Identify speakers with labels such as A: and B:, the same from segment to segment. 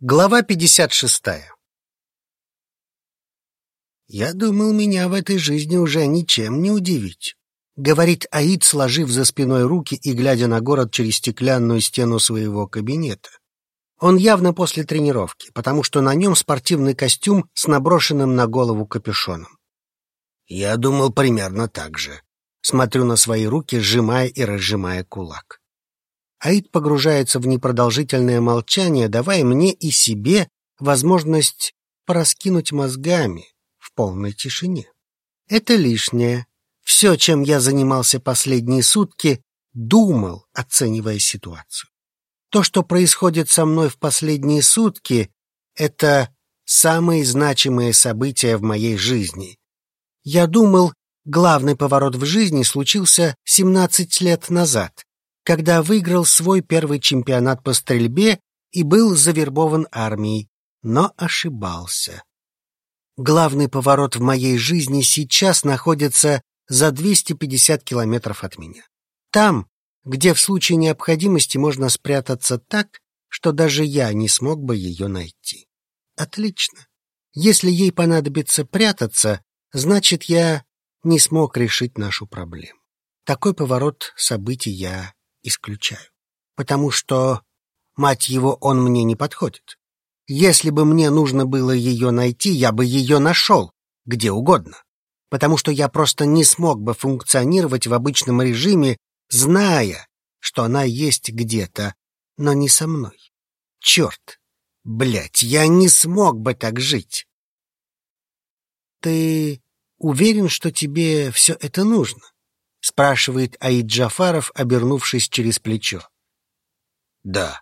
A: Глава 56 «Я думал, меня в этой жизни уже ничем не удивить», — говорит Аид, сложив за спиной руки и глядя на город через стеклянную стену своего кабинета. Он явно после тренировки, потому что на нем спортивный костюм с наброшенным на голову капюшоном. «Я думал примерно так же», — смотрю на свои руки, сжимая и разжимая кулак. Аид погружается в непродолжительное молчание, давая мне и себе возможность пораскинуть мозгами в полной тишине. Это лишнее. Все, чем я занимался последние сутки, думал, оценивая ситуацию. То, что происходит со мной в последние сутки, это самые значимые события в моей жизни. Я думал, главный поворот в жизни случился 17 лет назад, когда выиграл свой первый чемпионат по стрельбе и был завербован армией, но ошибался. Главный поворот в моей жизни сейчас находится за 250 километров от меня. Там, где в случае необходимости можно спрятаться так, что даже я не смог бы ее найти. Отлично. Если ей понадобится прятаться, значит, я не смог решить нашу проблему. Такой поворот событий я исключаю. Потому что, мать его, он мне не подходит. Если бы мне нужно было ее найти, я бы ее нашел, где угодно. Потому что я просто не смог бы функционировать в обычном режиме, зная, что она есть где-то, но не со мной. Черт! Блять, я не смог бы так жить. Ты уверен, что тебе все это нужно? Спрашивает Аид Джафаров, обернувшись через плечо. Да.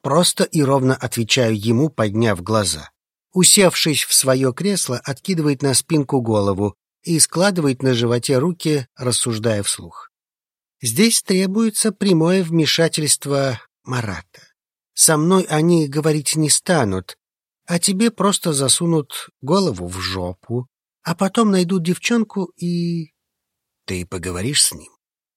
A: Просто и ровно отвечаю ему, подняв глаза. Усевшись в свое кресло, откидывает на спинку голову и складывает на животе руки, рассуждая вслух. Здесь требуется прямое вмешательство Марата. Со мной они говорить не станут, а тебе просто засунут голову в жопу, а потом найдут девчонку и ты поговоришь с ним?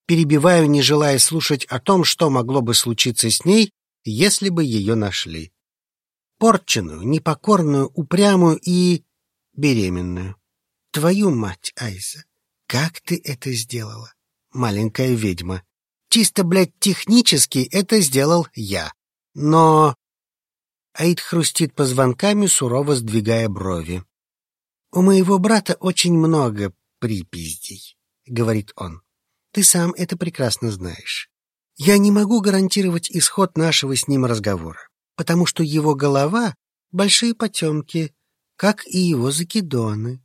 A: Перебиваю, не желая слушать о том, что могло бы случиться с ней, если бы ее нашли. Порченную, непокорную, упрямую и беременную. Твою мать, Айза, как ты это сделала, маленькая ведьма? Чисто, блядь, технически это сделал я. Но... Аид хрустит позвонками, сурово сдвигая брови. У моего брата очень много припиздей. — говорит он. «Ты сам это прекрасно знаешь. Я не могу гарантировать исход нашего с ним разговора, потому что его голова — большие потемки, как и его закидоны».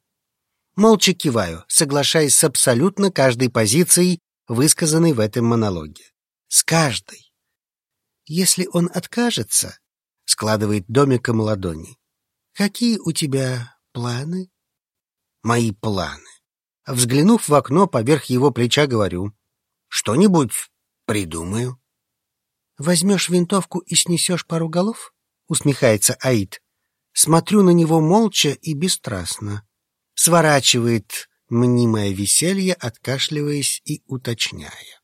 A: Молча киваю, соглашаясь с абсолютно каждой позицией, высказанной в этом монологе. С каждой. Если он откажется, складывает домиком ладони. Какие у тебя планы? Мои планы. Взглянув в окно поверх его плеча, говорю. «Что-нибудь придумаю». «Возьмешь винтовку и снесешь пару голов?» — усмехается Аид. Смотрю на него молча и бесстрастно. Сворачивает мнимое веселье, откашливаясь и уточняя.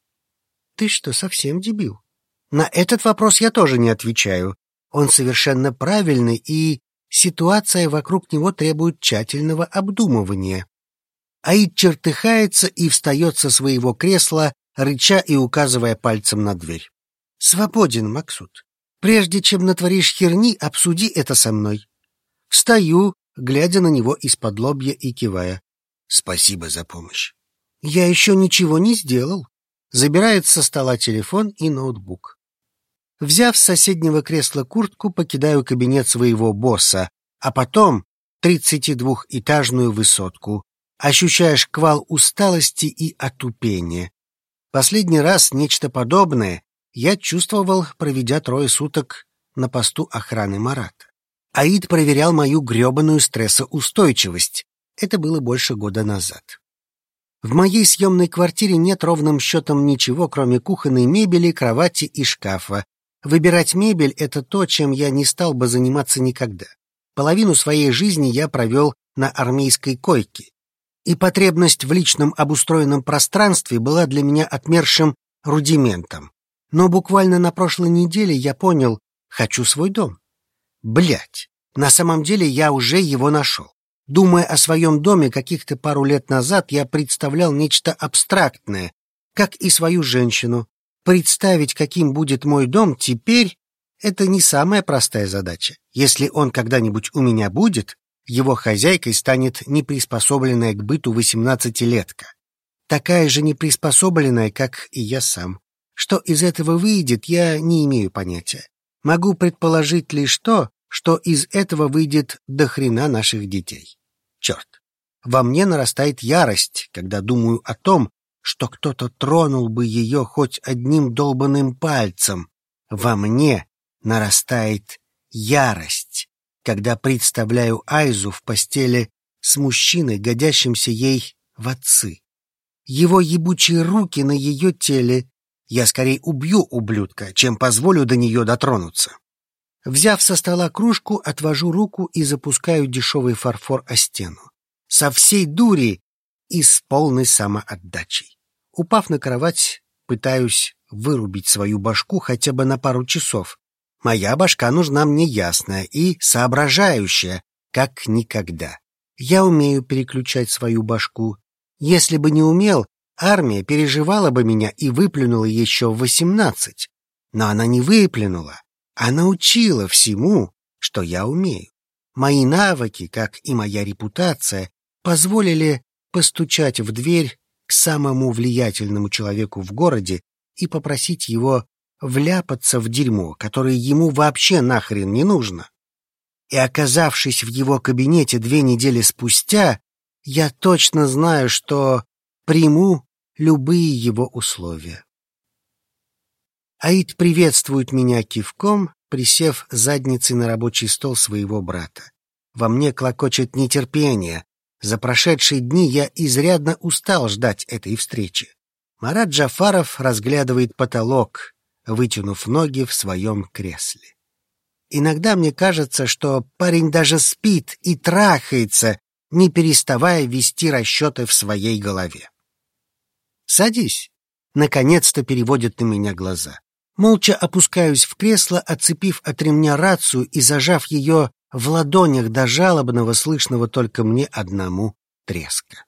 A: «Ты что, совсем дебил?» На этот вопрос я тоже не отвечаю. Он совершенно правильный, и ситуация вокруг него требует тщательного обдумывания. Аид чертыхается и встает со своего кресла, рыча и указывая пальцем на дверь. «Свободен, Максут. Прежде чем натворишь херни, обсуди это со мной». Встаю, глядя на него из-под лобья и кивая. «Спасибо за помощь». «Я еще ничего не сделал». Забирает со стола телефон и ноутбук. Взяв с соседнего кресла куртку, покидаю кабинет своего босса, а потом тридцатидвухэтажную высотку, ощущаешь квал усталости и отупения. Последний раз нечто подобное я чувствовал, проведя трое суток на посту охраны Марата. Аид проверял мою гребаную стрессоустойчивость. Это было больше года назад. В моей съемной квартире нет ровным счетом ничего, кроме кухонной мебели, кровати и шкафа. Выбирать мебель — это то, чем я не стал бы заниматься никогда. Половину своей жизни я провел на армейской койке, и потребность в личном обустроенном пространстве была для меня отмершим рудиментом. Но буквально на прошлой неделе я понял, хочу свой дом. Блять, на самом деле я уже его нашел. Думая о своем доме каких-то пару лет назад, я представлял нечто абстрактное, как и свою женщину. Представить, каким будет мой дом теперь, это не самая простая задача. Если он когда-нибудь у меня будет, его хозяйкой станет неприспособленная к быту восемнадцатилетка. Такая же неприспособленная, как и я сам. Что из этого выйдет, я не имею понятия. Могу предположить лишь то, что из этого выйдет до хрена наших детей. Черт, во мне нарастает ярость, когда думаю о том, что кто-то тронул бы ее хоть одним долбанным пальцем. Во мне нарастает ярость, когда представляю Айзу в постели с мужчиной, годящимся ей в отцы. Его ебучие руки на ее теле. Я скорее убью ублюдка, чем позволю до нее дотронуться. Взяв со стола кружку, отвожу руку и запускаю дешевый фарфор о стену. Со всей дури и с полной самоотдачей. Упав на кровать, пытаюсь вырубить свою башку хотя бы на пару часов. Моя башка нужна мне ясная и соображающая, как никогда. Я умею переключать свою башку. Если бы не умел, армия переживала бы меня и выплюнула еще в восемнадцать. Но она не выплюнула, а научила всему, что я умею. Мои навыки, как и моя репутация, позволили постучать в дверь к самому влиятельному человеку в городе и попросить его вляпаться в дерьмо, которое ему вообще нахрен не нужно. И оказавшись в его кабинете две недели спустя, я точно знаю, что приму любые его условия. Аид приветствует меня кивком, присев задницей на рабочий стол своего брата. Во мне клокочет нетерпение. За прошедшие дни я изрядно устал ждать этой встречи. Марат Джафаров разглядывает потолок, вытянув ноги в своем кресле. Иногда мне кажется, что парень даже спит и трахается, не переставая вести расчеты в своей голове. «Садись», — наконец-то переводит на меня глаза. Молча опускаюсь в кресло, отцепив от ремня рацию и зажав ее в ладонях до жалобного, слышного только мне одному треска.